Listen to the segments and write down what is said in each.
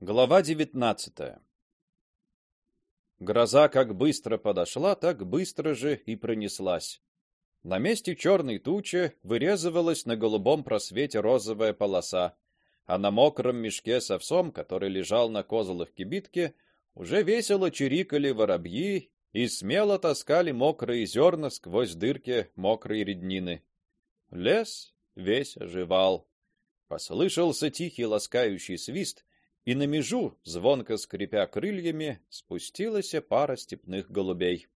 Глава 19. Гроза как быстро подошла, так быстро же и пронеслась. На месте черной тучи вырезывалась на голубом просвете розовая полоса, а на мокром мешке с овсом, который лежал на козлах кибитки, уже весело чирикали воробьи и смело таскали мокрые зерна сквозь дырки мокрой реднины. Лес весь оживал. Послышался тихий ласкающий свист, и на межу, звонко скрипя крыльями, спустилась пара степных голубей.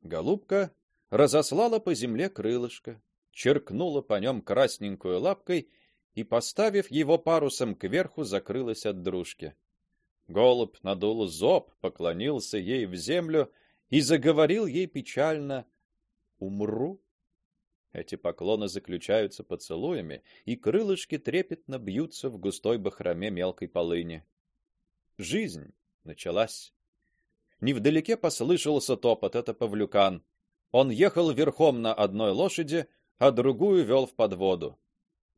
Голубка разослала по земле крылышко, черкнула по нем красненькой лапкой и, поставив его парусом кверху, закрылась от дружки. Голубь надул зоб, поклонился ей в землю и заговорил ей печально: "Умру эти поклоны заключаются поцелуями, и крылышки трепетно бьются в густой бахроме мелкой полыни. Жизнь началась. Невдалеке послышался топот, это павлюкан. Он ехал верхом на одной лошади, а другую вел в подводу.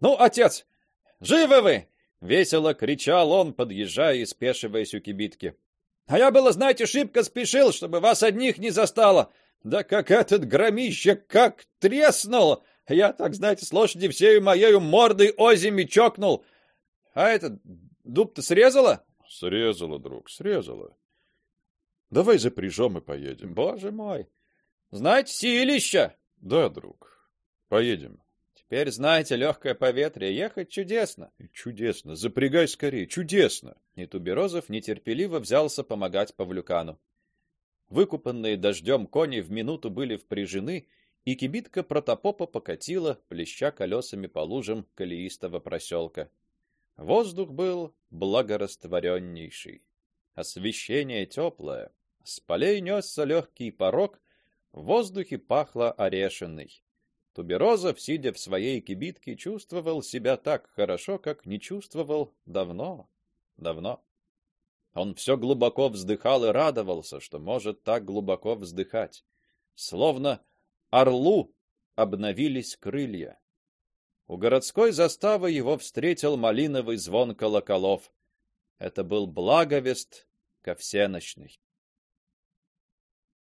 "Ну, отец, живы вы?" весело кричал он, подъезжая и спешиваясь у кибитки. "А я было, знаете, шибко спешил, чтобы вас одних не застало. Да как этот громище как треснул! Я, так знаете, с лошади всей моей мордой озими чокнул. А этот дуб-то срезала? Срезала, друг, срезала. Давай запряжем и поедем. Боже мой. Знаете, силища. Да, друг. Поедем. Теперь, знаете, легкое поветрие, ехать чудесно. Чудесно. Запрягай скорее, чудесно. И Туберозов нетерпеливо взялся помогать Павлюкану. Выкупанные дождем кони в минуту были впряжены, и кибитка протопопа покатила, плеща колесами по лужам колеистого проселка. Воздух был благораствореннейший. Освещение теплое. С полей несся легкий порог, в воздухе пахло орешиной. Туберозов, сидя в своей кибитке, чувствовал себя так хорошо, как не чувствовал давно, давно. Он все глубоко вздыхал и радовался, что может так глубоко вздыхать, словно орлу обновились крылья. У городской заставы его встретил малиновый звон колоколов. Это был благовест ко всенощной.